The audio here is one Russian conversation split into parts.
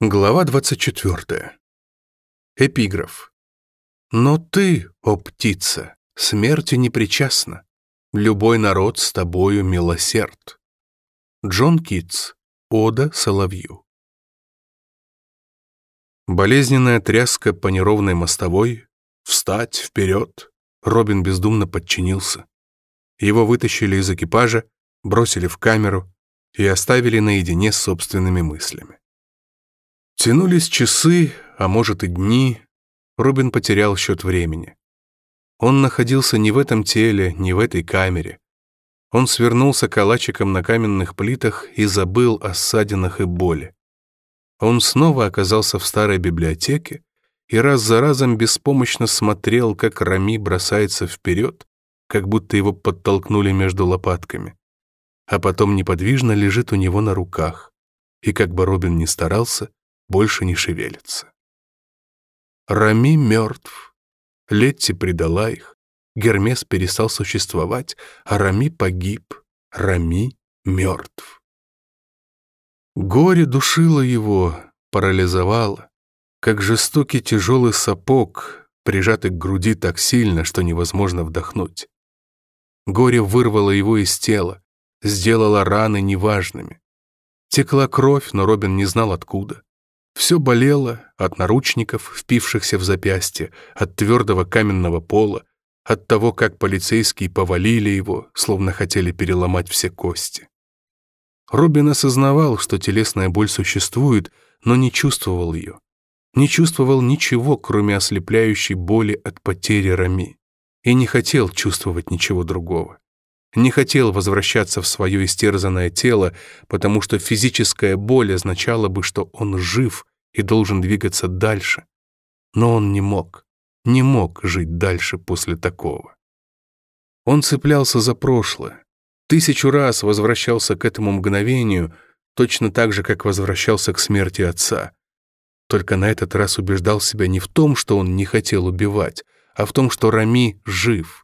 Глава 24. Эпиграф. «Но ты, о птица, смерти не причастна. Любой народ с тобою милосерд». Джон Китс. Ода Соловью. Болезненная тряска по неровной мостовой. Встать, вперед. Робин бездумно подчинился. Его вытащили из экипажа, бросили в камеру и оставили наедине с собственными мыслями. Тянулись часы, а может и дни. Рубин потерял счет времени. Он находился не в этом теле, не в этой камере. Он свернулся калачиком на каменных плитах и забыл о ссадинах и боли. Он снова оказался в старой библиотеке и раз за разом беспомощно смотрел, как Рами бросается вперед, как будто его подтолкнули между лопатками. А потом неподвижно лежит у него на руках. И как бы Робин ни старался, больше не шевелится. Рами мертв. Летти предала их. Гермес перестал существовать, а Рами погиб. Рами мертв. Горе душило его, парализовало, как жестокий тяжелый сапог, прижатый к груди так сильно, что невозможно вдохнуть. Горе вырвало его из тела, сделало раны неважными. Текла кровь, но Робин не знал откуда. Все болело от наручников, впившихся в запястье, от твердого каменного пола, от того, как полицейские повалили его, словно хотели переломать все кости. Робин осознавал, что телесная боль существует, но не чувствовал ее. Не чувствовал ничего, кроме ослепляющей боли от потери Рами. И не хотел чувствовать ничего другого не хотел возвращаться в свое истерзанное тело, потому что физическая боль означала бы, что он жив и должен двигаться дальше. Но он не мог, не мог жить дальше после такого. Он цеплялся за прошлое, тысячу раз возвращался к этому мгновению, точно так же, как возвращался к смерти отца. Только на этот раз убеждал себя не в том, что он не хотел убивать, а в том, что Рами жив —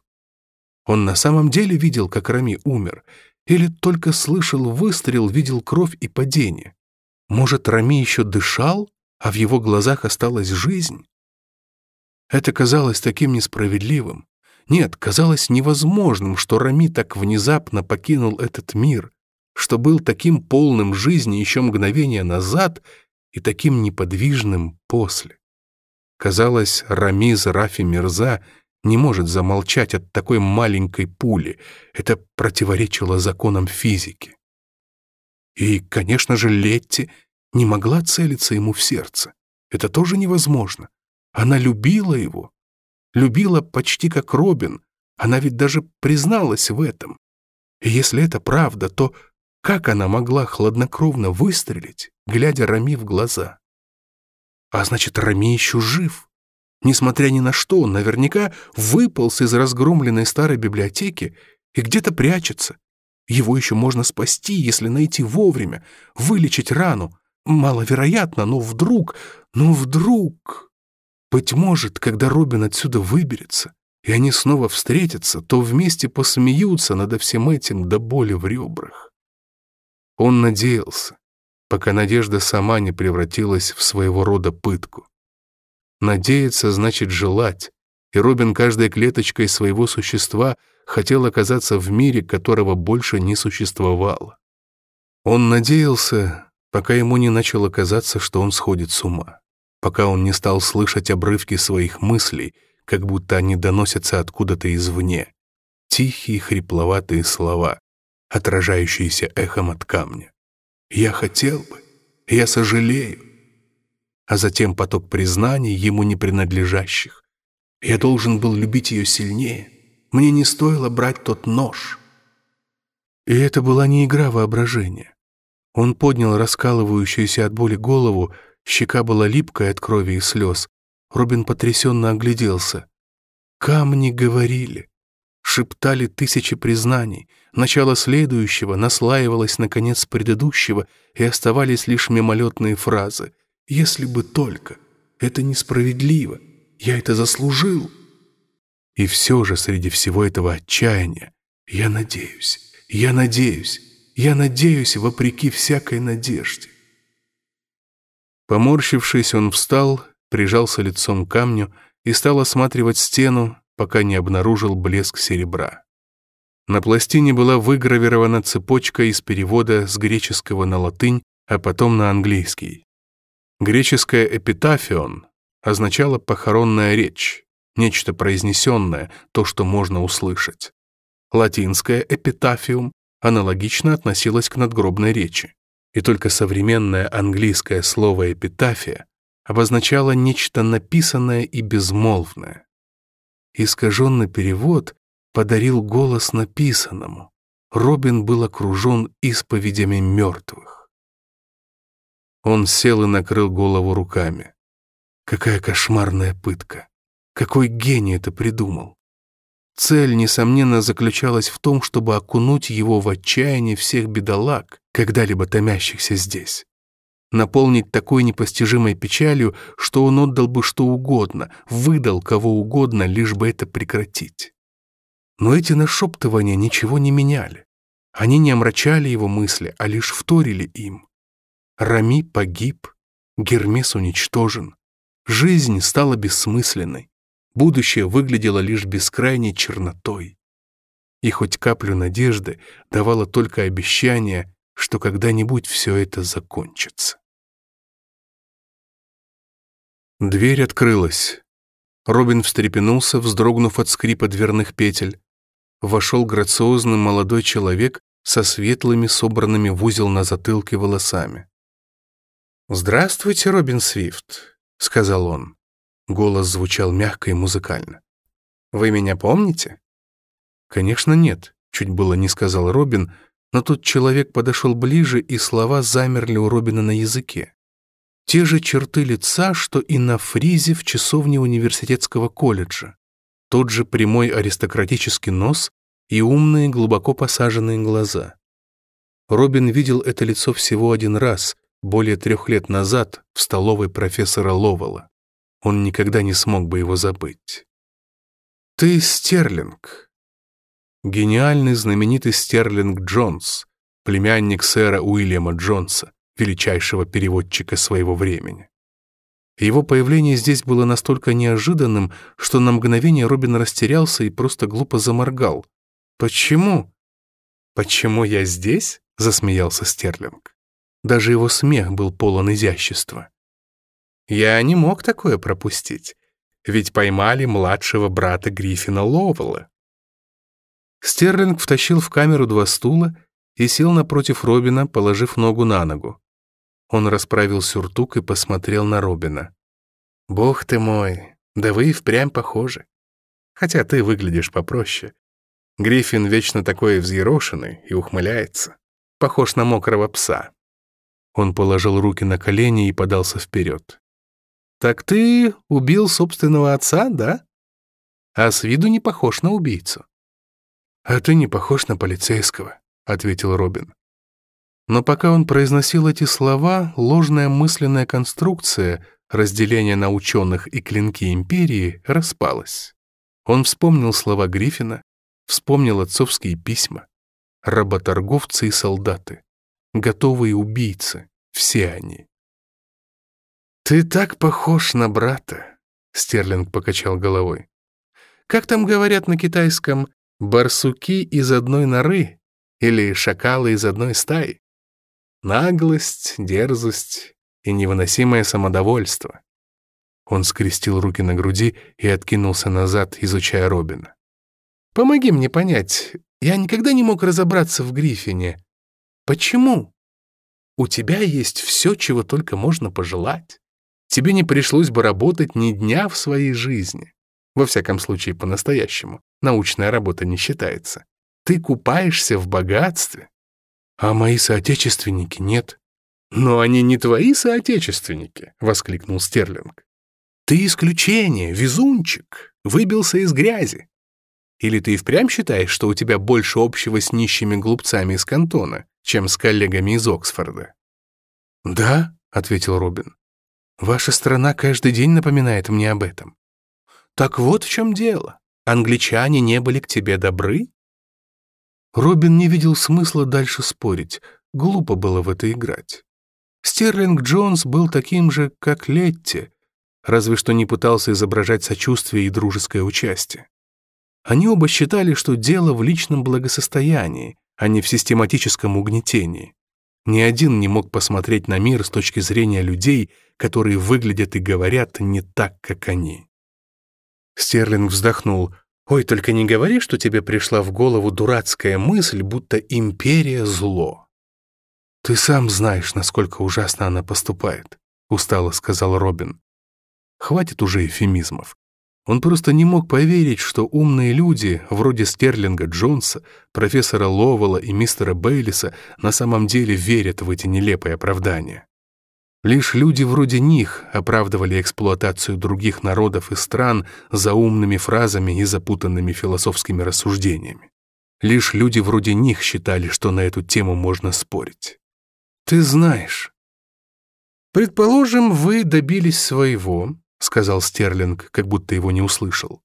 он на самом деле видел, как Рами умер, или только слышал выстрел, видел кровь и падение. Может, Рами еще дышал, а в его глазах осталась жизнь? Это казалось таким несправедливым. Нет, казалось невозможным, что Рами так внезапно покинул этот мир, что был таким полным жизни еще мгновение назад и таким неподвижным после. Казалось, Рами Рафи Мирза — не может замолчать от такой маленькой пули. Это противоречило законам физики. И, конечно же, Летти не могла целиться ему в сердце. Это тоже невозможно. Она любила его. Любила почти как Робин. Она ведь даже призналась в этом. И если это правда, то как она могла хладнокровно выстрелить, глядя Рами в глаза? А значит, Рами еще жив несмотря ни на что, наверняка выполз из разгромленной старой библиотеки и где-то прячется. Его еще можно спасти, если найти вовремя, вылечить рану. Маловероятно, но вдруг, но вдруг... Быть может, когда Робин отсюда выберется, и они снова встретятся, то вместе посмеются над всем этим до боли в ребрах. Он надеялся, пока надежда сама не превратилась в своего рода пытку надеяться значит желать, и Робин каждой клеточкой своего существа хотел оказаться в мире, которого больше не существовало. Он надеялся, пока ему не начало казаться, что он сходит с ума, пока он не стал слышать обрывки своих мыслей, как будто они доносятся откуда-то извне. Тихие хрипловатые слова, отражающиеся эхом от камня. «Я хотел бы, я сожалею, а затем поток признаний ему не принадлежащих. Я должен был любить ее сильнее. Мне не стоило брать тот нож. И это была не игра воображения. Он поднял раскалывающуюся от боли голову, щека была липкая от крови и слез. Робин потрясенно огляделся. Камни говорили, шептали тысячи признаний. Начало следующего наслаивалось на конец предыдущего, и оставались лишь мимолетные фразы. Если бы только. Это несправедливо. Я это заслужил. И все же среди всего этого отчаяния я надеюсь, я надеюсь, я надеюсь вопреки всякой надежде. Поморщившись, он встал, прижался лицом к камню и стал осматривать стену, пока не обнаружил блеск серебра. На пластине была выгравирована цепочка из перевода с греческого на латынь, а потом на английский. Греческое «эпитафион» означало «похоронная речь», нечто произнесенное, то, что можно услышать. Латинское «эпитафиум» аналогично относилось к надгробной речи, и только современное английское слово «эпитафия» обозначало нечто написанное и безмолвное. Искаженный перевод подарил голос написанному. Робин был окружен исповедями мертвых. Он сел и накрыл голову руками. Какая кошмарная пытка. Какой гений это придумал. Цель, несомненно, заключалась в том, чтобы окунуть его в отчаяние всех бедолаг, когда-либо томящихся здесь. Наполнить такой непостижимой печалью, что он отдал бы что угодно, выдал кого угодно, лишь бы это прекратить. Но эти нашептывания ничего не меняли. Они не омрачали его мысли, а лишь вторили им. Рами погиб, Гермес уничтожен. Жизнь стала бессмысленной. Будущее выглядело лишь бескрайней чернотой. И хоть каплю надежды давало только обещание, что когда-нибудь все это закончится. Дверь открылась. Робин встрепенулся, вздрогнув от скрипа дверных петель. Вошел грациозный молодой человек со светлыми, собранными в узел на затылке волосами. «Здравствуйте, Робин Свифт», — сказал он. Голос звучал мягко и музыкально. «Вы меня помните?» «Конечно нет», — чуть было не сказал Робин, но тут человек подошел ближе, и слова замерли у Робина на языке. Те же черты лица, что и на фризе в часовне университетского колледжа. Тот же прямой аристократический нос и умные глубоко посаженные глаза. Робин видел это лицо всего один раз, более трех лет назад в столовой профессора Ловела. Он никогда не смог бы его забыть. «Ты Стерлинг!» Гениальный знаменитый Стерлинг Джонс, племянник сэра Уильяма Джонса, величайшего переводчика своего времени. Его появление здесь было настолько неожиданным, что на мгновение Робин растерялся и просто глупо заморгал. «Почему?» «Почему я здесь?» — засмеялся Стерлинг. Даже его смех был полон изящества. Я не мог такое пропустить, ведь поймали младшего брата Гриффина Ловелла. Стерлинг втащил в камеру два стула и сел напротив Робина, положив ногу на ногу. Он расправил сюртук и посмотрел на Робина. «Бог ты мой, да вы и впрямь похожи. Хотя ты выглядишь попроще. Гриффин вечно такой взъерошенный и ухмыляется. Похож на мокрого пса». Он положил руки на колени и подался вперед. «Так ты убил собственного отца, да? А с виду не похож на убийцу». «А ты не похож на полицейского», — ответил Робин. Но пока он произносил эти слова, ложная мысленная конструкция, разделение на ученых и клинки империи, распалась. Он вспомнил слова Гриффина, вспомнил отцовские письма, работорговцы и солдаты, готовые убийцы, все они. «Ты так похож на брата», — Стерлинг покачал головой. «Как там говорят на китайском, барсуки из одной норы или шакалы из одной стаи? Наглость, дерзость и невыносимое самодовольство». Он скрестил руки на груди и откинулся назад, изучая Робина. «Помоги мне понять, я никогда не мог разобраться в Гриффине. Почему у тебя есть все, чего только можно пожелать. Тебе не пришлось бы работать ни дня в своей жизни. Во всяком случае, по-настоящему. Научная работа не считается. Ты купаешься в богатстве. А мои соотечественники нет. Но они не твои соотечественники, — воскликнул Стерлинг. Ты исключение, везунчик, выбился из грязи. Или ты и впрямь считаешь, что у тебя больше общего с нищими глупцами из кантона, чем с коллегами из Оксфорда. «Да», — ответил Робин, — «ваша страна каждый день напоминает мне об этом». «Так вот в чем дело. Англичане не были к тебе добры?» Робин не видел смысла дальше спорить, глупо было в это играть. Стерлинг Джонс был таким же, как Летти, разве что не пытался изображать сочувствие и дружеское участие. Они оба считали, что дело в личном благосостоянии, а не в систематическом угнетении. Ни один не мог посмотреть на мир с точки зрения людей, которые выглядят и говорят не так, как они. Стерлинг вздохнул. «Ой, только не говори, что тебе пришла в голову дурацкая мысль, будто империя — зло». «Ты сам знаешь, насколько ужасно она поступает», — устало сказал Робин. «Хватит уже эфемизмов. Он просто не мог поверить, что умные люди, вроде Стерлинга Джонса, профессора Ловела и мистера Бейлиса, на самом деле верят в эти нелепые оправдания. Лишь люди вроде них оправдывали эксплуатацию других народов и стран за умными фразами и запутанными философскими рассуждениями. Лишь люди вроде них считали, что на эту тему можно спорить. Ты знаешь. Предположим, вы добились своего, — сказал Стерлинг, как будто его не услышал.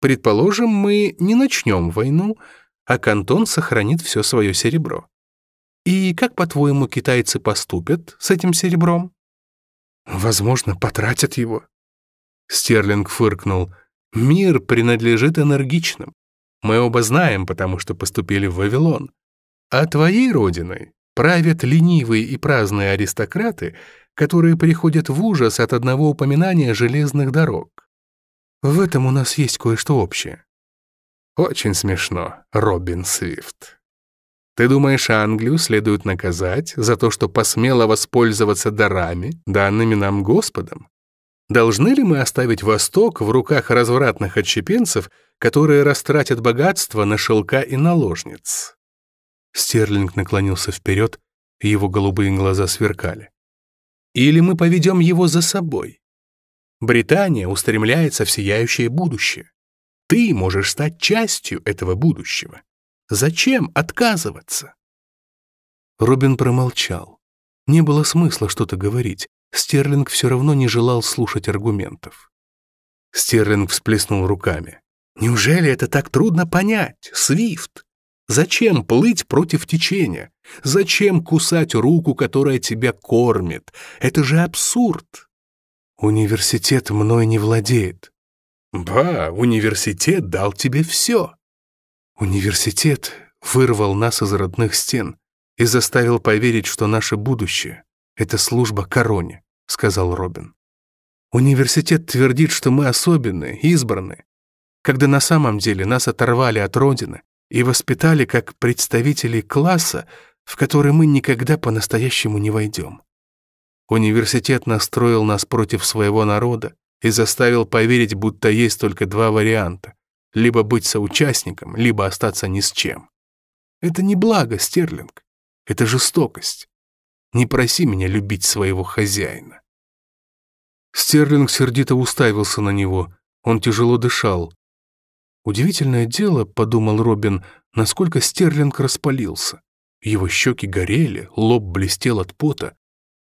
«Предположим, мы не начнем войну, а Кантон сохранит все свое серебро. И как, по-твоему, китайцы поступят с этим серебром?» «Возможно, потратят его». Стерлинг фыркнул. «Мир принадлежит энергичным. Мы оба знаем, потому что поступили в Вавилон. А твоей родиной правят ленивые и праздные аристократы, которые приходят в ужас от одного упоминания железных дорог. В этом у нас есть кое-что общее. Очень смешно, Робин Свифт. Ты думаешь, Англию следует наказать за то, что посмела воспользоваться дарами, данными нам Господом? Должны ли мы оставить Восток в руках развратных отщепенцев, которые растратят богатство на шелка и наложниц? Стерлинг наклонился вперед, его голубые глаза сверкали. Или мы поведем его за собой. Британия устремляется в сияющее будущее. Ты можешь стать частью этого будущего. Зачем отказываться? Робин промолчал. Не было смысла что-то говорить. Стерлинг все равно не желал слушать аргументов. Стерлинг всплеснул руками. «Неужели это так трудно понять, Свифт? Зачем плыть против течения? Зачем кусать руку, которая тебя кормит? Это же абсурд. Университет мной не владеет. Ба, университет дал тебе все. Университет вырвал нас из родных стен и заставил поверить, что наше будущее — это служба короне, — сказал Робин. Университет твердит, что мы особенные, избранные, когда на самом деле нас оторвали от родины и воспитали как представителей класса, в который мы никогда по-настоящему не войдем. Университет настроил нас против своего народа и заставил поверить, будто есть только два варианта — либо быть соучастником, либо остаться ни с чем. Это не благо, Стерлинг. Это жестокость. Не проси меня любить своего хозяина. Стерлинг сердито уставился на него. Он тяжело дышал. Удивительное дело, подумал Робин, насколько Стерлинг распалился. Его щеки горели, лоб блестел от пота.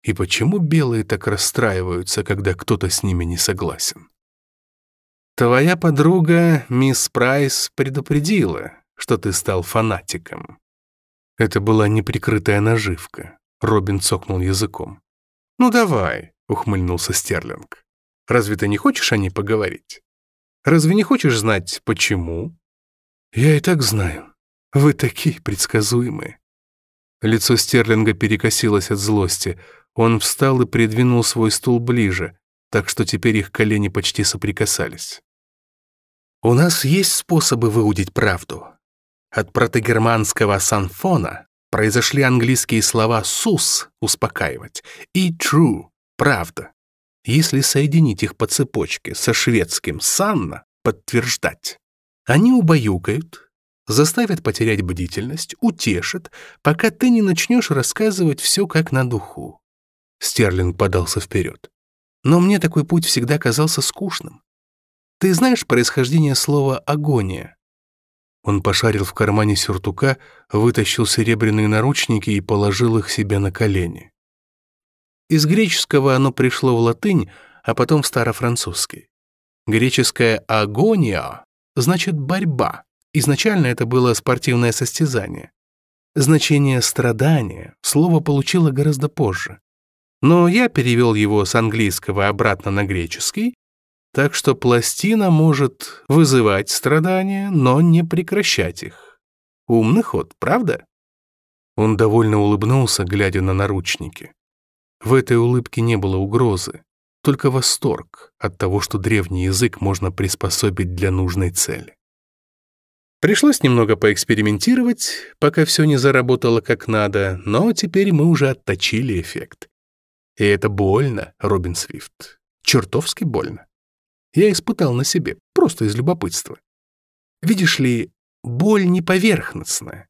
И почему белые так расстраиваются, когда кто-то с ними не согласен? «Твоя подруга, мисс Прайс, предупредила, что ты стал фанатиком». Это была неприкрытая наживка. Робин цокнул языком. «Ну давай», — ухмыльнулся Стерлинг. «Разве ты не хочешь о ней поговорить?» Разве не хочешь знать, почему?» «Я и так знаю. Вы такие предсказуемые». Лицо Стерлинга перекосилось от злости. Он встал и придвинул свой стул ближе, так что теперь их колени почти соприкасались. «У нас есть способы выудить правду. От протогерманского «санфона» произошли английские слова «сус» — «успокаивать» и «true» — «правда» если соединить их по цепочке со шведским «санна», подтверждать. Они убаюкают, заставят потерять бдительность, утешат, пока ты не начнешь рассказывать все как на духу. Стерлинг подался вперед. Но мне такой путь всегда казался скучным. Ты знаешь происхождение слова «агония»? Он пошарил в кармане сюртука, вытащил серебряные наручники и положил их себе на колени. Из греческого оно пришло в латынь, а потом в старофранцузский. Греческое «агония» значит «борьба». Изначально это было спортивное состязание. Значение «страдание» слово получило гораздо позже. Но я перевел его с английского обратно на греческий, так что пластина может вызывать страдания, но не прекращать их. Умный ход, правда? Он довольно улыбнулся, глядя на наручники. В этой улыбке не было угрозы, только восторг от того, что древний язык можно приспособить для нужной цели. Пришлось немного поэкспериментировать, пока все не заработало как надо, но теперь мы уже отточили эффект. И это больно, Робин Свифт. Чертовски больно. Я испытал на себе, просто из любопытства. Видишь ли, боль не поверхностная,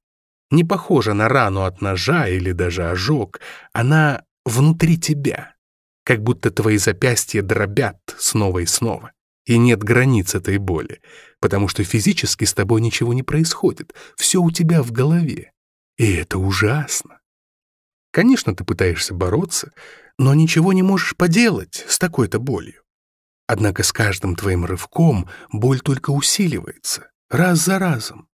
не похожа на рану от ножа или даже ожог. Она внутри тебя, как будто твои запястья дробят снова и снова. И нет границ этой боли, потому что физически с тобой ничего не происходит, все у тебя в голове. И это ужасно. Конечно, ты пытаешься бороться, но ничего не можешь поделать с такой-то болью. Однако с каждым твоим рывком боль только усиливается, раз за разом.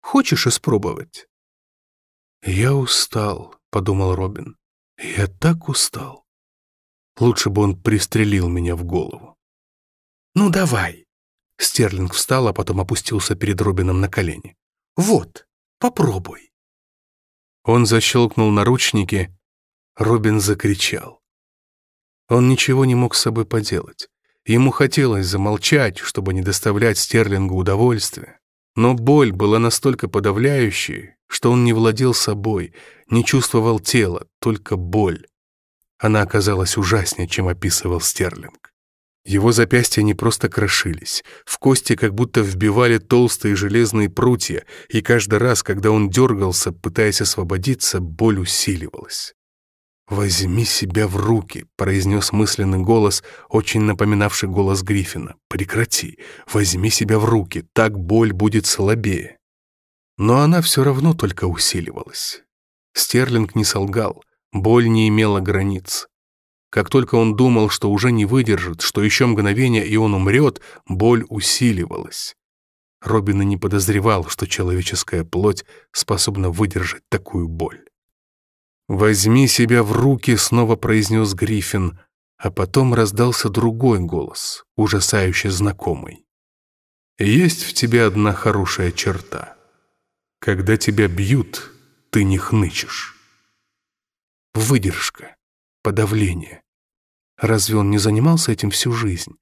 Хочешь испробовать? «Я устал», — подумал Робин. Я так устал. Лучше бы он пристрелил меня в голову. «Ну давай!» Стерлинг встал, а потом опустился перед Робином на колени. «Вот, попробуй!» Он защелкнул наручники. Робин закричал. Он ничего не мог с собой поделать. Ему хотелось замолчать, чтобы не доставлять Стерлингу удовольствия. Но боль была настолько подавляющей, что он не владел собой, не чувствовал тела, только боль. Она оказалась ужаснее, чем описывал Стерлинг. Его запястья не просто крошились, в кости как будто вбивали толстые железные прутья, и каждый раз, когда он дергался, пытаясь освободиться, боль усиливалась. «Возьми себя в руки», — произнес мысленный голос, очень напоминавший голос Гриффина. «Прекрати, возьми себя в руки, так боль будет слабее». Но она все равно только усиливалась. Стерлинг не солгал, боль не имела границ. Как только он думал, что уже не выдержит, что еще мгновение и он умрет, боль усиливалась. Робин и не подозревал, что человеческая плоть способна выдержать такую боль. «Возьми себя в руки», — снова произнес Гриффин, а потом раздался другой голос, ужасающе знакомый. «Есть в тебе одна хорошая черта». Когда тебя бьют, ты не хнычешь. Выдержка, подавление. Разве он не занимался этим всю жизнь?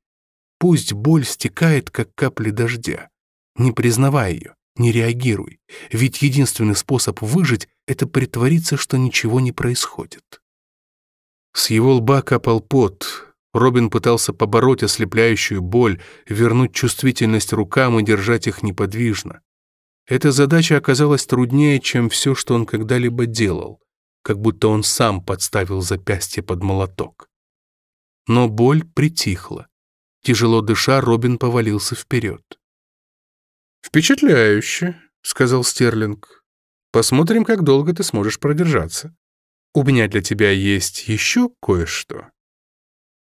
Пусть боль стекает, как капли дождя. Не признавай ее, не реагируй, ведь единственный способ выжить — это притвориться, что ничего не происходит. С его лба капал пот, Робин пытался побороть ослепляющую боль, вернуть чувствительность рукам и держать их неподвижно. Эта задача оказалась труднее, чем все, что он когда-либо делал, как будто он сам подставил запястье под молоток. Но боль притихла. Тяжело дыша, Робин повалился вперед. «Впечатляюще», — сказал Стерлинг. «Посмотрим, как долго ты сможешь продержаться. У меня для тебя есть еще кое-что».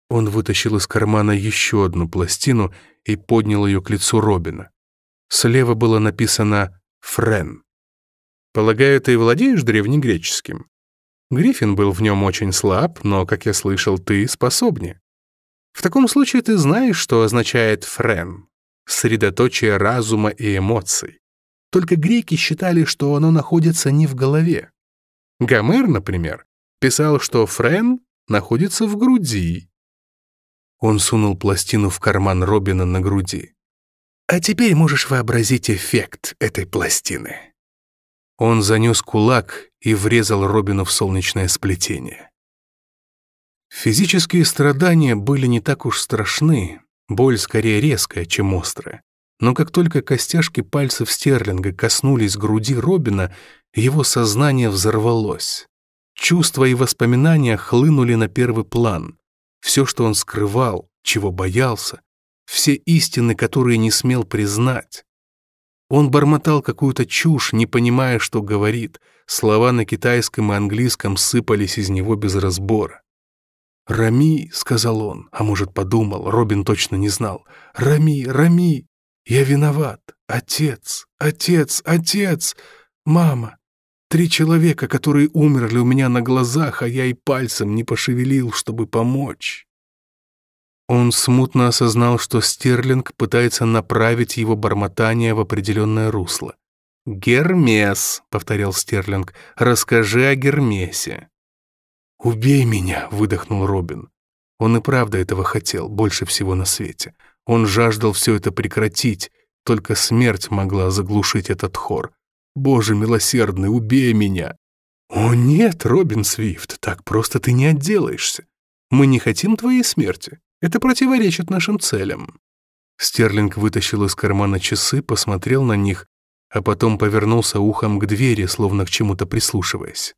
Он вытащил из кармана еще одну пластину и поднял ее к лицу Робина. Слева было написано Френ. Полагаю, ты владеешь древнегреческим? Гриффин был в нем очень слаб, но, как я слышал, ты способнее. В таком случае ты знаешь, что означает «френ» — средоточие разума и эмоций. Только греки считали, что оно находится не в голове. Гомер, например, писал, что «френ» находится в груди. Он сунул пластину в карман Робина на груди. А теперь можешь вообразить эффект этой пластины». Он занес кулак и врезал Робину в солнечное сплетение. Физические страдания были не так уж страшны, боль скорее резкая, чем острая. Но как только костяшки пальцев Стерлинга коснулись груди Робина, его сознание взорвалось. Чувства и воспоминания хлынули на первый план. Все, что он скрывал, чего боялся, все истины, которые не смел признать. Он бормотал какую-то чушь, не понимая, что говорит. Слова на китайском и английском сыпались из него без разбора. «Рами», — сказал он, а может, подумал, Робин точно не знал. «Рами, Рами, я виноват. Отец, отец, отец, мама. Три человека, которые умерли у меня на глазах, а я и пальцем не пошевелил, чтобы помочь». Он смутно осознал, что Стерлинг пытается направить его бормотание в определенное русло. «Гермес», — повторял Стерлинг, — «расскажи о Гермесе». «Убей меня», — выдохнул Робин. Он и правда этого хотел, больше всего на свете. Он жаждал все это прекратить, только смерть могла заглушить этот хор. «Боже милосердный, убей меня!» «О нет, Робин Свифт, так просто ты не отделаешься. Мы не хотим твоей смерти. Это противоречит нашим целям». Стерлинг вытащил из кармана часы, посмотрел на них, а потом повернулся ухом к двери, словно к чему-то прислушиваясь.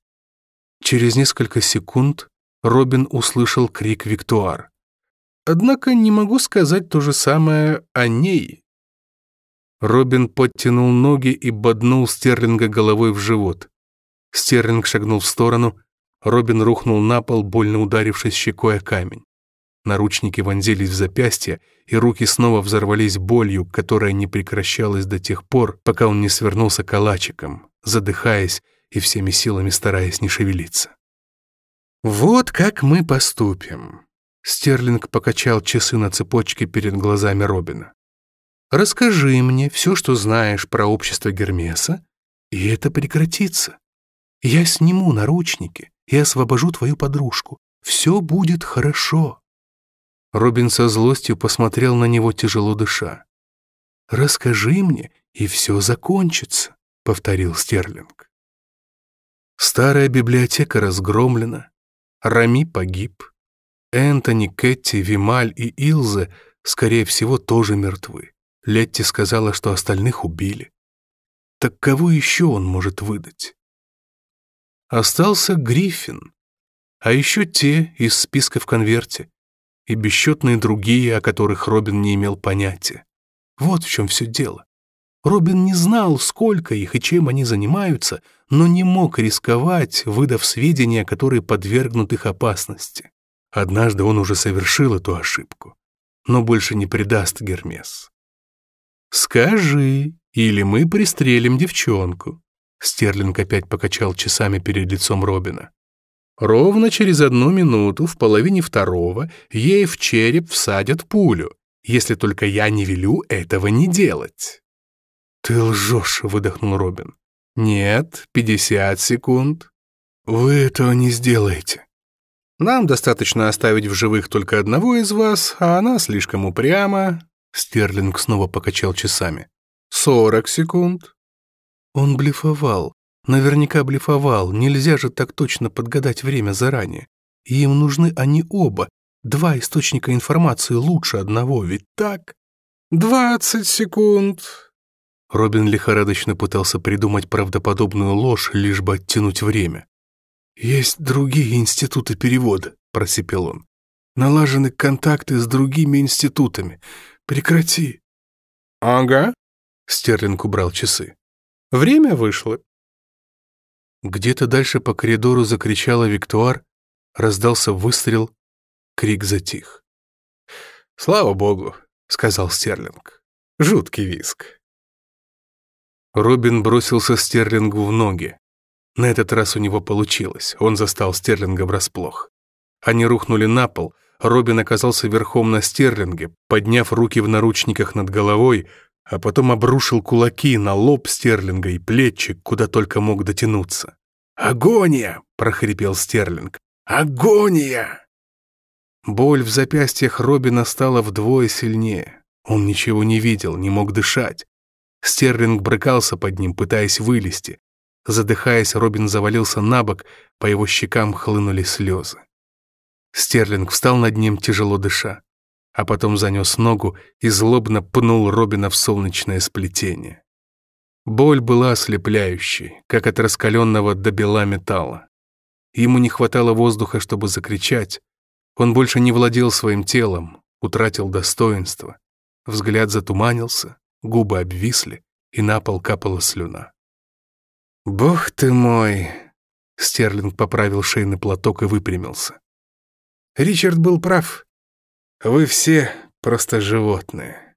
Через несколько секунд Робин услышал крик Виктуар. «Однако не могу сказать то же самое о ней». Робин подтянул ноги и боднул Стерлинга головой в живот. Стерлинг шагнул в сторону — Робин рухнул на пол, больно ударившись щекой о камень. Наручники вонзились в запястье, и руки снова взорвались болью, которая не прекращалась до тех пор, пока он не свернулся калачиком, задыхаясь и всеми силами стараясь не шевелиться. «Вот как мы поступим», — Стерлинг покачал часы на цепочке перед глазами Робина. «Расскажи мне все, что знаешь про общество Гермеса, и это прекратится. Я сниму наручники, и освобожу твою подружку. Все будет хорошо». Робин со злостью посмотрел на него, тяжело дыша. «Расскажи мне, и все закончится», — повторил Стерлинг. Старая библиотека разгромлена, Рами погиб, Энтони, Кэти, Вималь и Илза, скорее всего, тоже мертвы. Летти сказала, что остальных убили. Так кого еще он может выдать? остался Гриффин. А еще те из списка в конверте. И бесчетные другие, о которых Робин не имел понятия. Вот в чем все дело. Робин не знал, сколько их и чем они занимаются, но не мог рисковать, выдав сведения, которые подвергнут их опасности. Однажды он уже совершил эту ошибку, но больше не предаст Гермес. «Скажи, или мы пристрелим девчонку», Стерлинг опять покачал часами перед лицом Робина. Ровно через одну минуту, в половине второго, ей в череп всадят пулю, если только я не велю этого не делать. «Ты лжешь», — выдохнул Робин. «Нет, 50 секунд». «Вы этого не сделаете». «Нам достаточно оставить в живых только одного из вас, а она слишком упряма». Стерлинг снова покачал часами. «Сорок секунд». Он блефовал. Наверняка блефовал. Нельзя же так точно подгадать время заранее. И им нужны они оба. Два источника информации лучше одного, ведь так? «Двадцать секунд!» Робин лихорадочно пытался придумать правдоподобную ложь, лишь бы оттянуть время. «Есть другие институты перевода», — просипел он. «Налажены контакты с другими институтами. Прекрати». «Ага», — Стерлинг убрал часы. Время вышло. Где-то дальше по коридору закричала Виктуар, раздался выстрел, крик затих. «Слава богу», — сказал Стерлинг. «Жуткий виск». Робин бросился Стерлингу в ноги. На этот раз у него получилось, он застал Стерлинга врасплох. Они рухнули на пол, Робин оказался верхом на Стерлинге, подняв руки в наручниках над головой, а потом обрушил кулаки на лоб Стерлинга и плечи, куда только мог дотянуться. «Агония!» — прохрипел Стерлинг. «Агония!» Боль в запястьях Робина стала вдвое сильнее. Он ничего не видел, не мог дышать. Стерлинг брыкался под ним, пытаясь вылезти. Задыхаясь, Робин завалился на бок, по его щекам хлынули слезы. Стерлинг встал над ним, тяжело дыша а потом занес ногу и злобно пнул Робина в солнечное сплетение. Боль была ослепляющей, как от раскаленного до бела металла. Ему не хватало воздуха, чтобы закричать. Он больше не владел своим телом, утратил достоинство. Взгляд затуманился, губы обвисли, и на пол капала слюна. «Бог ты мой!» — Стерлинг поправил шейный платок и выпрямился. Ричард был прав. Вы все просто животные.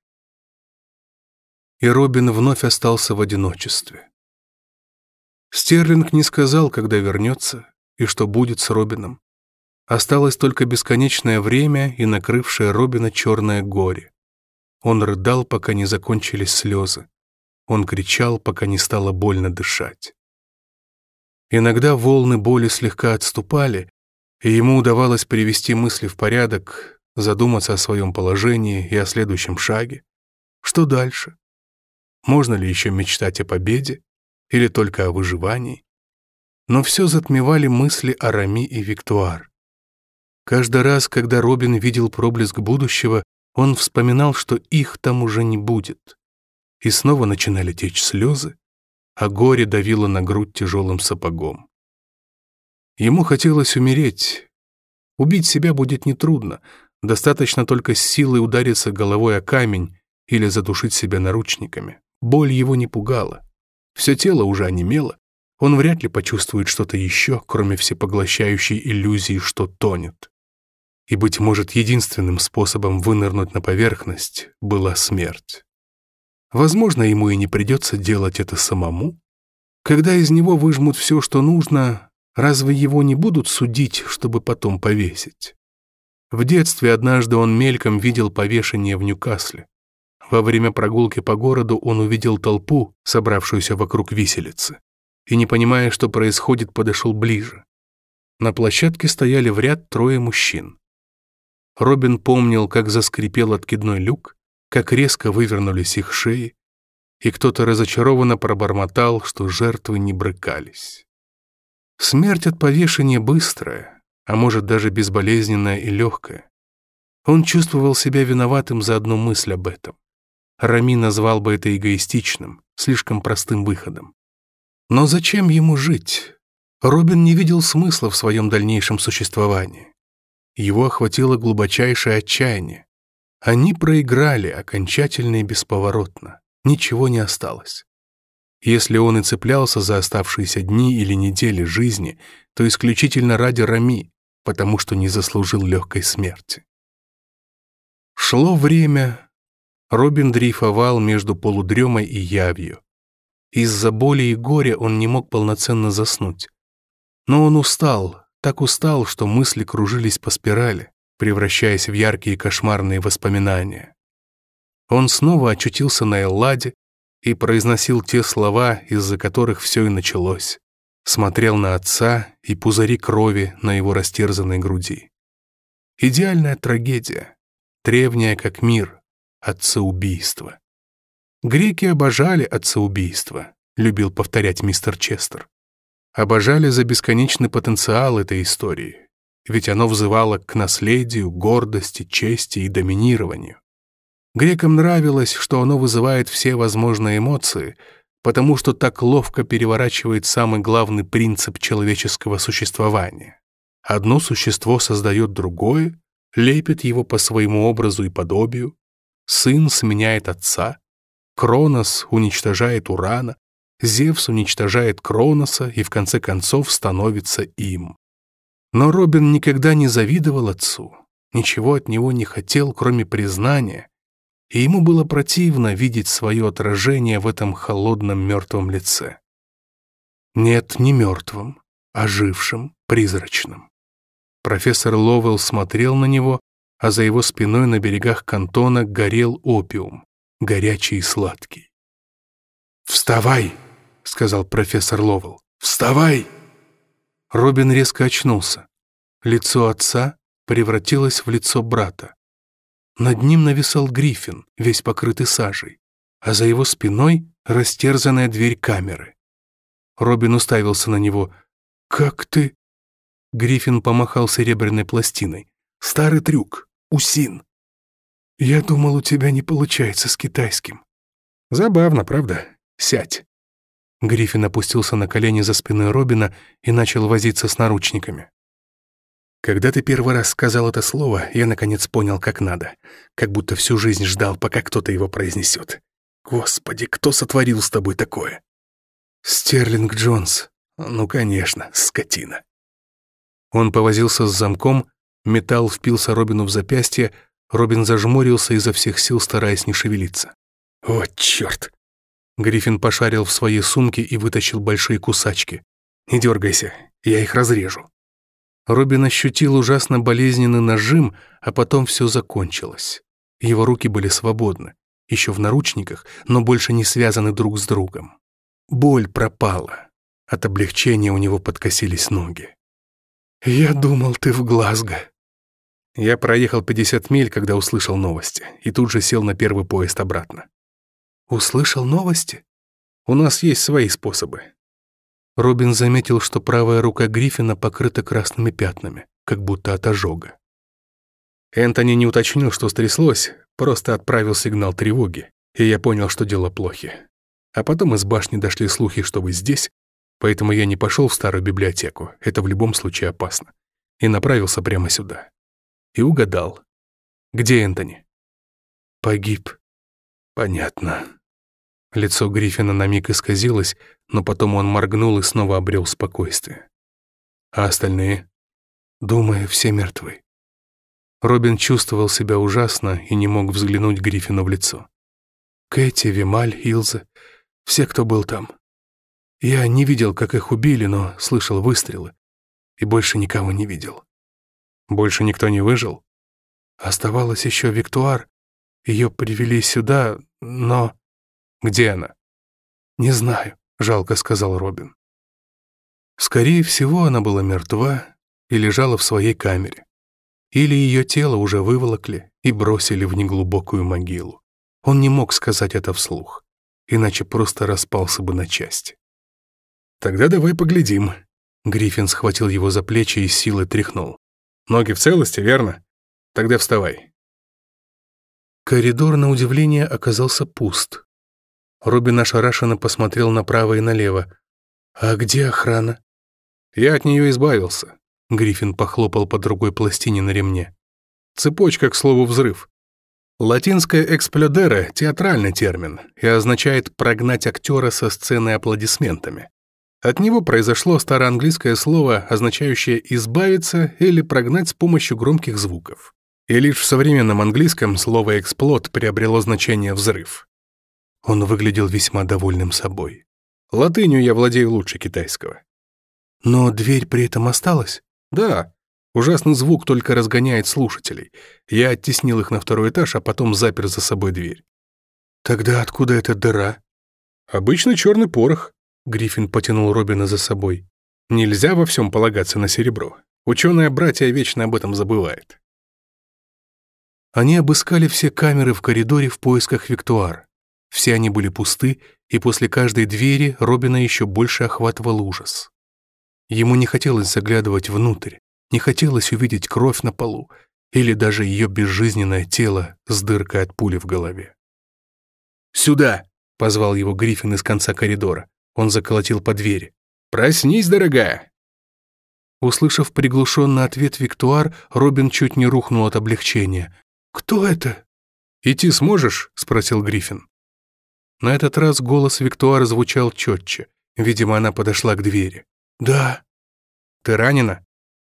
И Робин вновь остался в одиночестве. Стерлинг не сказал, когда вернется и что будет с Робином. Осталось только бесконечное время и накрывшее Робина черное горе. Он рыдал, пока не закончились слезы. Он кричал, пока не стало больно дышать. Иногда волны боли слегка отступали, и ему удавалось привести мысли в порядок, задуматься о своем положении и о следующем шаге. Что дальше? Можно ли еще мечтать о победе или только о выживании? Но все затмевали мысли о Рами и Виктуар. Каждый раз, когда Робин видел проблеск будущего, он вспоминал, что их там уже не будет. И снова начинали течь слезы, а горе давило на грудь тяжелым сапогом. Ему хотелось умереть. Убить себя будет нетрудно — Достаточно только с силой удариться головой о камень или задушить себя наручниками. Боль его не пугала. Все тело уже онемело. Он вряд ли почувствует что-то еще, кроме всепоглощающей иллюзии, что тонет. И, быть может, единственным способом вынырнуть на поверхность была смерть. Возможно, ему и не придется делать это самому. Когда из него выжмут все, что нужно, разве его не будут судить, чтобы потом повесить? В детстве однажды он мельком видел повешение в Ньюкасле. Во время прогулки по городу он увидел толпу, собравшуюся вокруг виселицы, и, не понимая, что происходит, подошел ближе. На площадке стояли в ряд трое мужчин. Робин помнил, как заскрипел откидной люк, как резко вывернулись их шеи, и кто-то разочарованно пробормотал, что жертвы не брыкались. Смерть от повешения быстрая, а может даже безболезненное и легкое. Он чувствовал себя виноватым за одну мысль об этом. Рами назвал бы это эгоистичным, слишком простым выходом. Но зачем ему жить? Робин не видел смысла в своем дальнейшем существовании. Его охватило глубочайшее отчаяние. Они проиграли окончательно и бесповоротно. Ничего не осталось. Если он и цеплялся за оставшиеся дни или недели жизни, то исключительно ради Рами, потому что не заслужил легкой смерти. Шло время, Робин дрейфовал между полудремой и явью. Из-за боли и горя он не мог полноценно заснуть. Но он устал, так устал, что мысли кружились по спирали, превращаясь в яркие кошмарные воспоминания. Он снова очутился на Элладе и произносил те слова, из-за которых все и началось смотрел на отца и пузыри крови на его растерзанной груди. Идеальная трагедия, древняя как мир, отцеубийство. Греки обожали отцеубийство, любил повторять мистер Честер. Обожали за бесконечный потенциал этой истории, ведь оно взывало к наследию, гордости, чести и доминированию. Грекам нравилось, что оно вызывает все возможные эмоции, потому что так ловко переворачивает самый главный принцип человеческого существования. Одно существо создает другое, лепит его по своему образу и подобию, сын сменяет отца, Кронос уничтожает Урана, Зевс уничтожает Кроноса и в конце концов становится им. Но Робин никогда не завидовал отцу, ничего от него не хотел, кроме признания, и ему было противно видеть свое отражение в этом холодном мертвом лице. Нет, не мертвым, ожившим, а призрачным. Профессор Ловелл смотрел на него, а за его спиной на берегах кантона горел опиум, горячий и сладкий. «Вставай!» — сказал профессор Ловелл. «Вставай!» Робин резко очнулся. Лицо отца превратилось в лицо брата. Над ним нависал Грифин, весь покрытый сажей, а за его спиной растерзанная дверь камеры. Робин уставился на него. «Как ты?» Гриффин помахал серебряной пластиной. «Старый трюк. Усин». «Я думал, у тебя не получается с китайским». «Забавно, правда? Сядь». Гриффин опустился на колени за спиной Робина и начал возиться с наручниками. Когда ты первый раз сказал это слово, я наконец понял, как надо. Как будто всю жизнь ждал, пока кто-то его произнесет. Господи, кто сотворил с тобой такое? Стерлинг Джонс. Ну, конечно, скотина. Он повозился с замком, металл впился Робину в запястье, Робин зажмурился изо всех сил, стараясь не шевелиться. «О, черт!» Гриффин пошарил в своей сумке и вытащил большие кусачки. «Не дергайся, я их разрежу». Робин ощутил ужасно болезненный нажим, а потом все закончилось. Его руки были свободны, еще в наручниках, но больше не связаны друг с другом. Боль пропала. От облегчения у него подкосились ноги. «Я думал, ты в Глазго». Я проехал 50 миль, когда услышал новости, и тут же сел на первый поезд обратно. «Услышал новости?» «У нас есть свои способы. Робин заметил, что правая рука Гриффина покрыта красными пятнами, как будто от ожога. Энтони не уточнил, что стряслось, просто отправил сигнал тревоги, и я понял, что дело плохи. А потом из башни дошли слухи, что вы здесь, поэтому я не пошел в старую библиотеку, это в любом случае опасно, и направился прямо сюда. И угадал. Где Энтони? Погиб. Понятно. Лицо Гриффина на миг исказилось, но потом он моргнул и снова обрел спокойствие. А остальные? Думаю, все мертвы. Робин чувствовал себя ужасно и не мог взглянуть Гриффину в лицо. Кэти, Вималь, Илза, все, кто был там. Я не видел, как их убили, но слышал выстрелы. И больше никого не видел. Больше никто не выжил? Оставалось еще Виктуар. Ее привели сюда, но... Где она?» «Не знаю», — жалко сказал Робин. Скорее всего, она была мертва и лежала в своей камере. Или ее тело уже выволокли и бросили в неглубокую могилу. Он не мог сказать это вслух, иначе просто распался бы на части. «Тогда давай поглядим». Гриффин схватил его за плечи и силой тряхнул. «Ноги в целости, верно? Тогда вставай». Коридор, на удивление, оказался пуст. Рубин ошарашенно посмотрел направо и налево. «А где охрана?» «Я от нее избавился», — Гриффин похлопал по другой пластине на ремне. «Цепочка, к слову, взрыв. Латинское эксплюдера — театральный термин и означает «прогнать актера со сцены аплодисментами». От него произошло староанглийское слово, означающее «избавиться» или «прогнать с помощью громких звуков». И лишь в современном английском слово «эксплод» приобрело значение «взрыв». Он выглядел весьма довольным собой. Латынью я владею лучше китайского. Но дверь при этом осталась? Да. Ужасный звук только разгоняет слушателей. Я оттеснил их на второй этаж, а потом запер за собой дверь. Тогда откуда эта дыра? Обычный черный порох. Гриффин потянул Робина за собой. Нельзя во всем полагаться на серебро. Ученые братья вечно об этом забывают. Они обыскали все камеры в коридоре в поисках Виктуар. Все они были пусты, и после каждой двери Робина еще больше охватывал ужас. Ему не хотелось заглядывать внутрь, не хотелось увидеть кровь на полу или даже ее безжизненное тело с дыркой от пули в голове. «Сюда!» — позвал его Гриффин из конца коридора. Он заколотил по двери. «Проснись, дорогая!» Услышав приглушенный ответ Виктуар, Робин чуть не рухнул от облегчения. «Кто это?» «Идти сможешь?» — спросил Гриффин. На этот раз голос Виктуара звучал четче. Видимо, она подошла к двери. «Да». «Ты ранена?»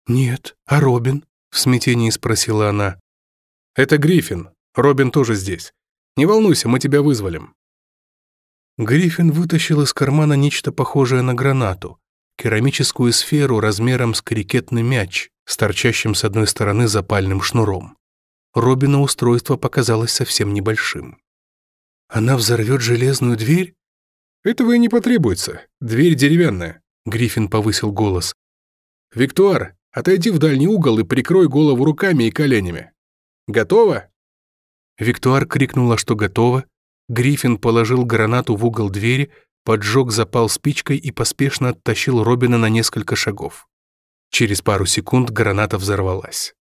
«Нет. А Робин?» — в смятении спросила она. «Это Гриффин. Робин тоже здесь. Не волнуйся, мы тебя вызволим». Гриффин вытащил из кармана нечто похожее на гранату, керамическую сферу размером с крикетный мяч, с торчащим с одной стороны запальным шнуром. Робина устройство показалось совсем небольшим. Она взорвет железную дверь? Этого и не потребуется. Дверь деревянная. Гриффин повысил голос. Виктуар, отойди в дальний угол и прикрой голову руками и коленями. Готово? Виктуар крикнула, что готово. Гриффин положил гранату в угол двери, поджег запал спичкой и поспешно оттащил Робина на несколько шагов. Через пару секунд граната взорвалась.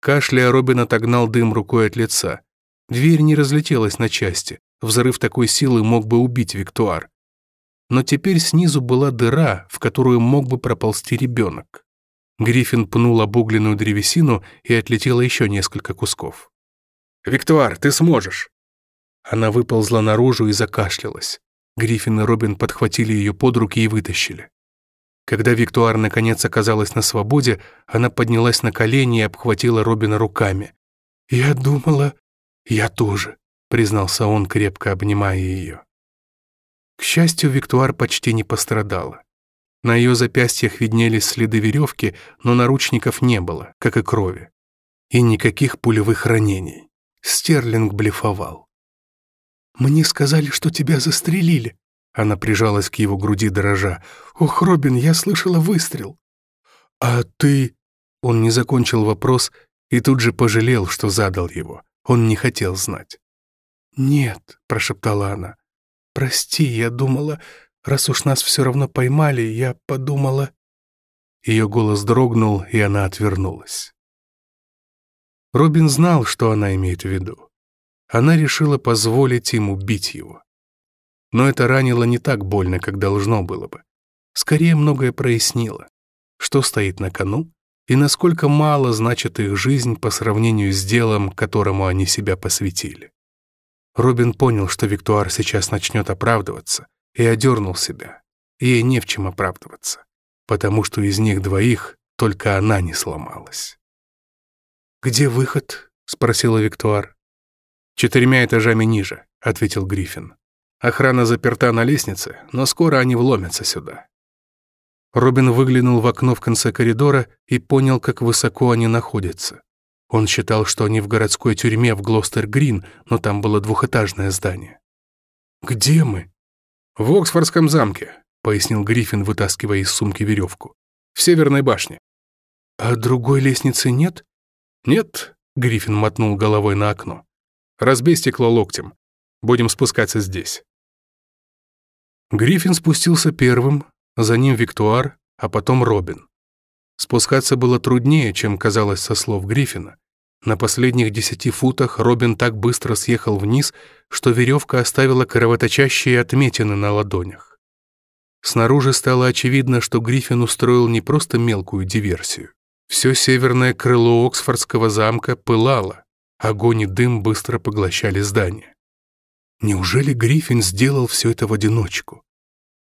Кашляя, Робин отогнал дым рукой от лица. Дверь не разлетелась на части. Взрыв такой силы мог бы убить Виктуар. Но теперь снизу была дыра, в которую мог бы проползти ребенок. Гриффин пнул обугленную древесину и отлетело еще несколько кусков. «Виктуар, ты сможешь!» Она выползла наружу и закашлялась. Гриффин и Робин подхватили ее под руки и вытащили. Когда Виктуар наконец оказалась на свободе, она поднялась на колени и обхватила Робина руками. «Я думала, «Я тоже», — признался он, крепко обнимая ее. К счастью, Виктуар почти не пострадала. На ее запястьях виднелись следы веревки, но наручников не было, как и крови. И никаких пулевых ранений. Стерлинг блефовал. «Мне сказали, что тебя застрелили», — она прижалась к его груди дрожа. «Ох, Робин, я слышала выстрел». «А ты...» — он не закончил вопрос и тут же пожалел, что задал его. Он не хотел знать. «Нет», — прошептала она. «Прости, я думала, раз уж нас все равно поймали, я подумала...» Ее голос дрогнул, и она отвернулась. Робин знал, что она имеет в виду. Она решила позволить ему бить его. Но это ранило не так больно, как должно было бы. Скорее, многое прояснило. Что стоит на кону и насколько мало значит их жизнь по сравнению с делом, которому они себя посвятили. Робин понял, что Виктуар сейчас начнет оправдываться, и одернул себя. Ей не в чем оправдываться, потому что из них двоих только она не сломалась. «Где выход?» — спросила Виктуар. «Четырьмя этажами ниже», — ответил Гриффин. «Охрана заперта на лестнице, но скоро они вломятся сюда. Робин выглянул в окно в конце коридора и понял, как высоко они находятся. Он считал, что они в городской тюрьме в Глостер-Грин, но там было двухэтажное здание. «Где мы?» «В Оксфордском замке», — пояснил Гриффин, вытаскивая из сумки веревку. «В Северной башне». «А другой лестницы нет?» «Нет», — Гриффин мотнул головой на окно. «Разбей стекло локтем. Будем спускаться здесь». Гриффин спустился первым, за ним Виктуар, а потом Робин. Спускаться было труднее, чем казалось со слов Гриффина. На последних десяти футах Робин так быстро съехал вниз, что веревка оставила кровоточащие отметины на ладонях. Снаружи стало очевидно, что Гриффин устроил не просто мелкую диверсию. Все северное крыло Оксфордского замка пылало, огонь и дым быстро поглощали здание. Неужели Гриффин сделал все это в одиночку?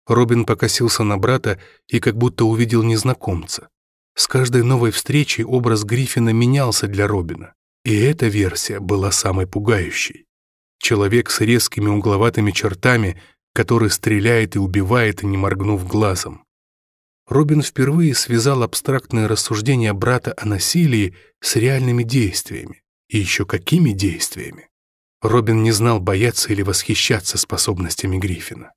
Робин покосился на брата и как будто увидел незнакомца. С каждой новой встречей образ Гриффина менялся для Робина, и эта версия была самой пугающей. Человек с резкими угловатыми чертами, который стреляет и убивает, не моргнув глазом. Робин впервые связал абстрактные рассуждения брата о насилии с реальными действиями. И еще какими действиями? Робин не знал, бояться или восхищаться способностями Гриффина.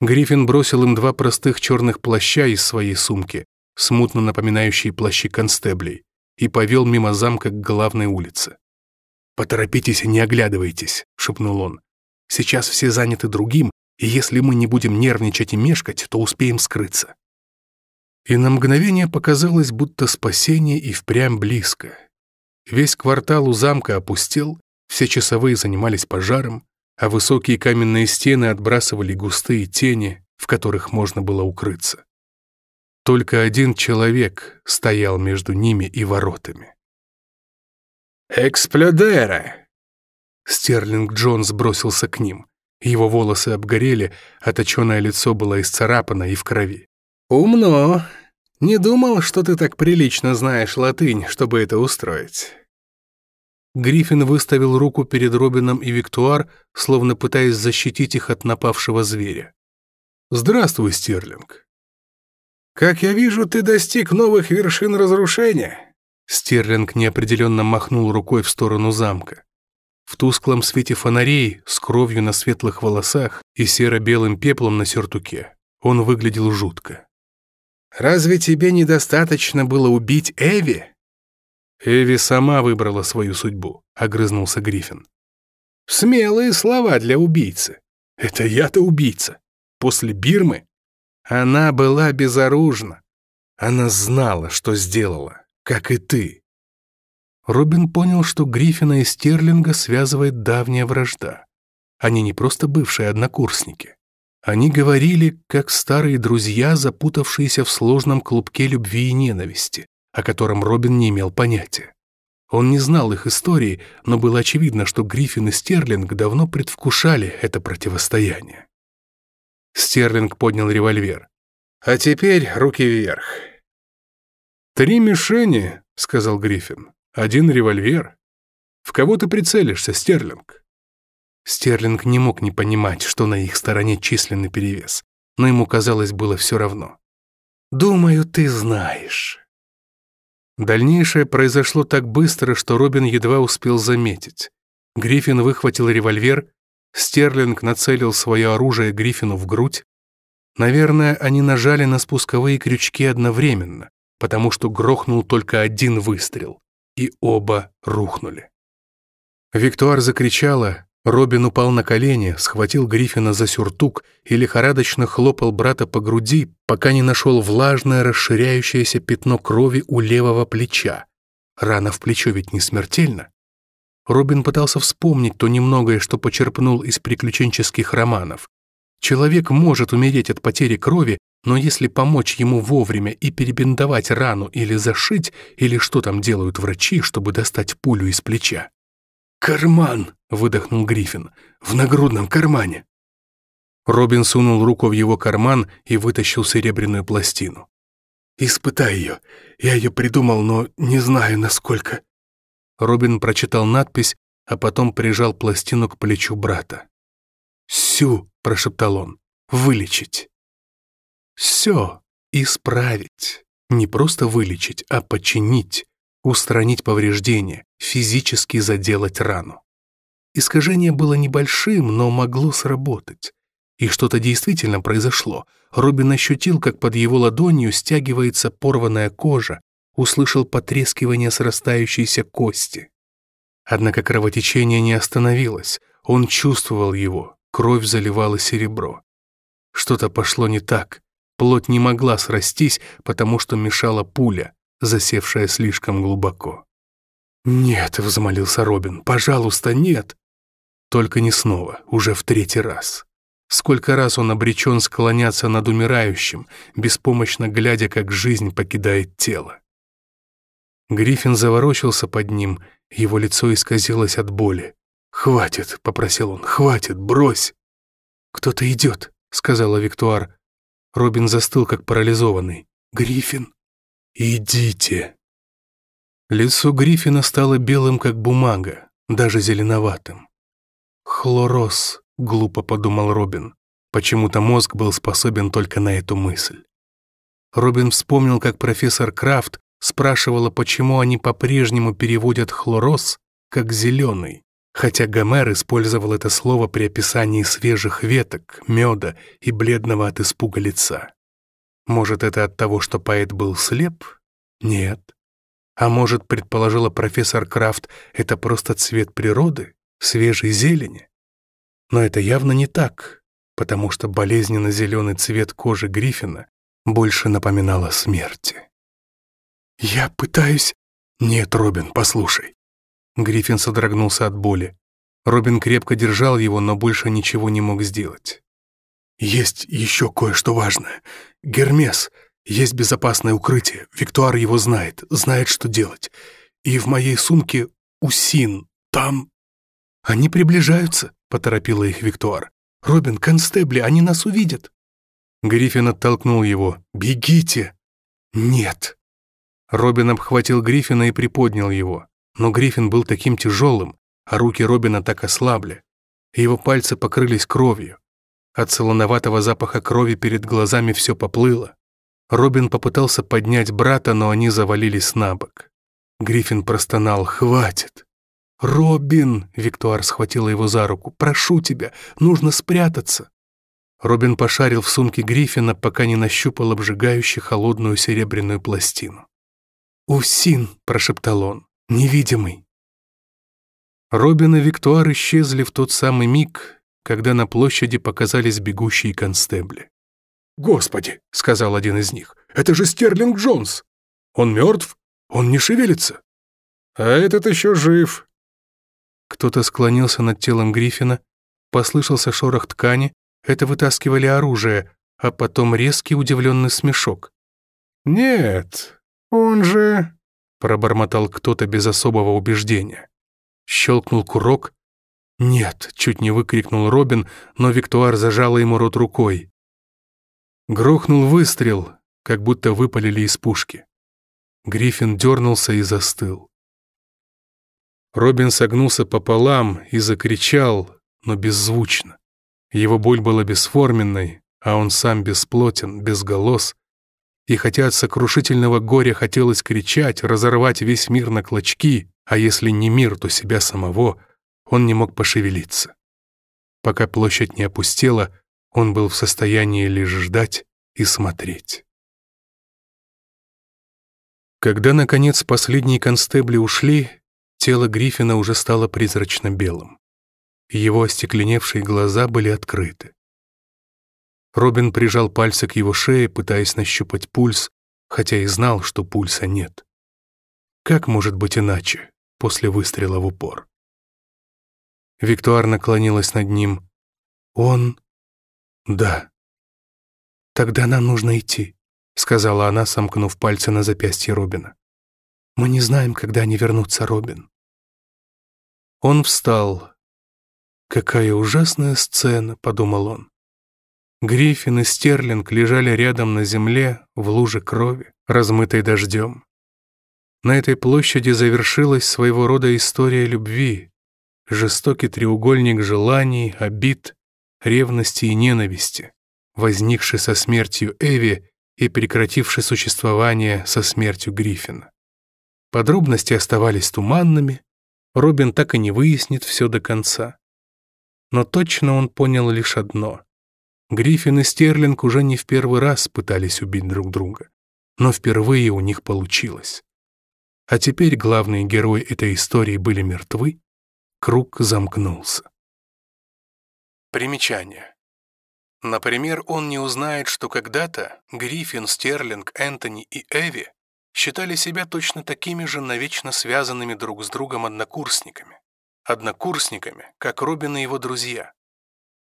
Гриффин бросил им два простых черных плаща из своей сумки, смутно напоминающие плащи констеблей, и повел мимо замка к главной улице. «Поторопитесь и не оглядывайтесь», — шепнул он. «Сейчас все заняты другим, и если мы не будем нервничать и мешкать, то успеем скрыться». И на мгновение показалось, будто спасение и впрямь близко. Весь квартал у замка опустел, все часовые занимались пожаром, а высокие каменные стены отбрасывали густые тени, в которых можно было укрыться. Только один человек стоял между ними и воротами. «Эксплодера!» Стерлинг Джонс бросился к ним. Его волосы обгорели, а точёное лицо было исцарапано и в крови. «Умно. Не думал, что ты так прилично знаешь латынь, чтобы это устроить. Гриффин выставил руку перед Робином и Виктуар, словно пытаясь защитить их от напавшего зверя. «Здравствуй, Стерлинг!» «Как я вижу, ты достиг новых вершин разрушения!» Стерлинг неопределенно махнул рукой в сторону замка. В тусклом свете фонарей, с кровью на светлых волосах и серо-белым пеплом на сюртуке, он выглядел жутко. «Разве тебе недостаточно было убить Эви?» Эви сама выбрала свою судьбу», — огрызнулся Гриффин. «Смелые слова для убийцы. Это я-то убийца. После Бирмы она была безоружна. Она знала, что сделала, как и ты». Робин понял, что Гриффина и Стерлинга связывает давняя вражда. Они не просто бывшие однокурсники. Они говорили, как старые друзья, запутавшиеся в сложном клубке любви и ненависти о котором Робин не имел понятия. Он не знал их истории, но было очевидно, что Гриффин и Стерлинг давно предвкушали это противостояние. Стерлинг поднял револьвер. «А теперь руки вверх». «Три мишени», — сказал Гриффин. «Один револьвер. В кого ты прицелишься, Стерлинг?» Стерлинг не мог не понимать, что на их стороне численный перевес, но ему, казалось, было все равно. «Думаю, ты знаешь». Дальнейшее произошло так быстро, что Робин едва успел заметить. Гриффин выхватил револьвер, Стерлинг нацелил свое оружие Гриффину в грудь. Наверное, они нажали на спусковые крючки одновременно, потому что грохнул только один выстрел, и оба рухнули. Виктуар закричала, Робин упал на колени, схватил Гриффина за сюртук и лихорадочно хлопал брата по груди, пока не нашел влажное расширяющееся пятно крови у левого плеча. Рана в плечо ведь не смертельна. Робин пытался вспомнить то немногое, что почерпнул из приключенческих романов. Человек может умереть от потери крови, но если помочь ему вовремя и перебинтовать рану или зашить, или что там делают врачи, чтобы достать пулю из плеча, «Карман!» — выдохнул Гриффин. «В нагрудном кармане!» Робин сунул руку в его карман и вытащил серебряную пластину. «Испытай ее. Я ее придумал, но не знаю, насколько». Робин прочитал надпись, а потом прижал пластину к плечу брата. «Сю!» — прошептал он. «Вылечить!» «Все! Исправить! Не просто вылечить, а починить! устранить повреждения, физически заделать рану. Искажение было небольшим, но могло сработать. И что-то действительно произошло. Робин ощутил, как под его ладонью стягивается порванная кожа, услышал потрескивание срастающейся кости. Однако кровотечение не остановилось. Он чувствовал его, кровь заливала серебро. Что-то пошло не так. Плоть не могла срастись, потому что мешала пуля засевшая слишком глубоко. «Нет», — взмолился Робин, — «пожалуйста, нет». Только не снова, уже в третий раз. Сколько раз он обречен склоняться над умирающим, беспомощно глядя, как жизнь покидает тело. Гриффин заворочился под ним, его лицо исказилось от боли. «Хватит», — попросил он, — «хватит, брось!» «Кто-то идет», — сказала Виктуар. Робин застыл, как парализованный. «Гриффин!» «Идите!» Лицо Гриффина стало белым, как бумага, даже зеленоватым. «Хлорос», — глупо подумал Робин. Почему-то мозг был способен только на эту мысль. Робин вспомнил, как профессор Крафт спрашивала, почему они по-прежнему переводят «хлорос» как «зеленый», хотя Гомер использовал это слово при описании свежих веток, меда и бледного от испуга лица. Может, это от того, что поэт был слеп? Нет. А может, предположила профессор Крафт, это просто цвет природы, свежей зелени? Но это явно не так, потому что болезненно-зеленый цвет кожи Гриффина больше напоминал о смерти. «Я пытаюсь...» «Нет, Робин, послушай». Гриффин содрогнулся от боли. Робин крепко держал его, но больше ничего не мог сделать. Есть еще кое-что важное. Гермес. Есть безопасное укрытие. Виктуар его знает, знает, что делать. И в моей сумке Усин. Там... Они приближаются, поторопила их Виктуар. Робин, констебли, они нас увидят. Гриффин оттолкнул его. «Бегите!» «Нет!» Робин обхватил Гриффина и приподнял его. Но Гриффин был таким тяжелым, а руки Робина так ослабли. Его пальцы покрылись кровью. От солоноватого запаха крови перед глазами все поплыло. Робин попытался поднять брата, но они завалились на бок. Гриффин простонал «Хватит!» «Робин!» — Виктуар схватила его за руку. «Прошу тебя, нужно спрятаться!» Робин пошарил в сумке Гриффина, пока не нащупал обжигающе холодную серебряную пластину. «Усин!» — прошептал он. «Невидимый!» Робин и Виктуар исчезли в тот самый миг, когда на площади показались бегущие констебли. «Господи!» — сказал один из них. «Это же Стерлинг Джонс! Он мертв? Он не шевелится!» «А этот еще жив!» Кто-то склонился над телом Гриффина, послышался шорох ткани, это вытаскивали оружие, а потом резкий удивленный смешок. «Нет, он же...» — пробормотал кто-то без особого убеждения. Щелкнул курок, «Нет!» — чуть не выкрикнул Робин, но Виктуар зажала ему рот рукой. Грохнул выстрел, как будто выпалили из пушки. Гриффин дернулся и застыл. Робин согнулся пополам и закричал, но беззвучно. Его боль была бесформенной, а он сам бесплотен, без безголос. И хотя от сокрушительного горя хотелось кричать, разорвать весь мир на клочки, а если не мир, то себя самого — он не мог пошевелиться. Пока площадь не опустела, он был в состоянии лишь ждать и смотреть. Когда, наконец, последние констебли ушли, тело Гриффина уже стало призрачно-белым. Его остекленевшие глаза были открыты. Робин прижал пальцы к его шее, пытаясь нащупать пульс, хотя и знал, что пульса нет. Как может быть иначе после выстрела в упор? Виктуар наклонилась над ним. «Он...» «Да». «Тогда нам нужно идти», — сказала она, сомкнув пальцы на запястье Робина. «Мы не знаем, когда они вернутся, Робин». Он встал. «Какая ужасная сцена», — подумал он. Гриффин и Стерлинг лежали рядом на земле, в луже крови, размытой дождем. На этой площади завершилась своего рода история любви, жестокий треугольник желаний, обид, ревности и ненависти, возникший со смертью Эви и прекративший существование со смертью Гриффина. Подробности оставались туманными, Робин так и не выяснит все до конца. Но точно он понял лишь одно. Гриффин и Стерлинг уже не в первый раз пытались убить друг друга, но впервые у них получилось. А теперь главные герои этой истории были мертвы, Круг замкнулся. Примечание. Например, он не узнает, что когда-то Гриффин, Стерлинг, Энтони и Эви считали себя точно такими же навечно связанными друг с другом однокурсниками. Однокурсниками, как Робин и его друзья.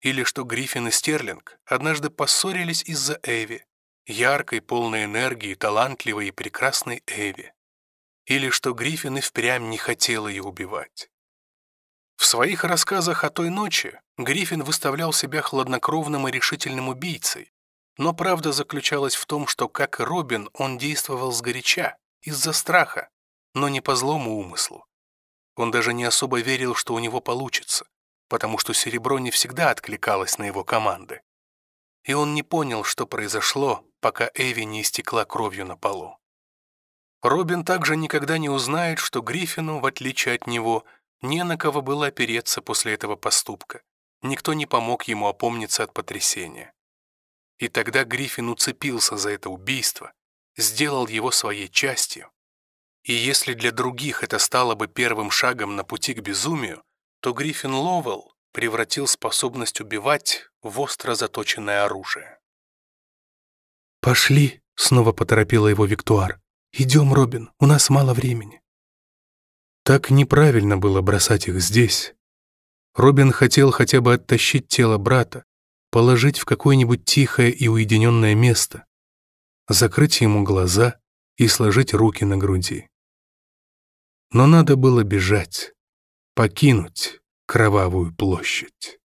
Или что Гриффин и Стерлинг однажды поссорились из-за Эви, яркой, полной энергии, талантливой и прекрасной Эви. Или что Гриффин и впрямь не хотела ее убивать. В своих рассказах о той ночи Гриффин выставлял себя хладнокровным и решительным убийцей, но правда заключалась в том, что, как и Робин, он действовал сгоряча, из-за страха, но не по злому умыслу. Он даже не особо верил, что у него получится, потому что серебро не всегда откликалось на его команды. И он не понял, что произошло, пока Эви не истекла кровью на полу. Робин также никогда не узнает, что Гриффину, в отличие от него, не на кого было опереться после этого поступка. Никто не помог ему опомниться от потрясения. И тогда Гриффин уцепился за это убийство, сделал его своей частью. И если для других это стало бы первым шагом на пути к безумию, то Гриффин Ловелл превратил способность убивать в остро заточенное оружие. «Пошли!» — снова поторопила его Виктуар. «Идем, Робин, у нас мало времени». Так неправильно было бросать их здесь. Робин хотел хотя бы оттащить тело брата, положить в какое-нибудь тихое и уединенное место, закрыть ему глаза и сложить руки на груди. Но надо было бежать, покинуть кровавую площадь.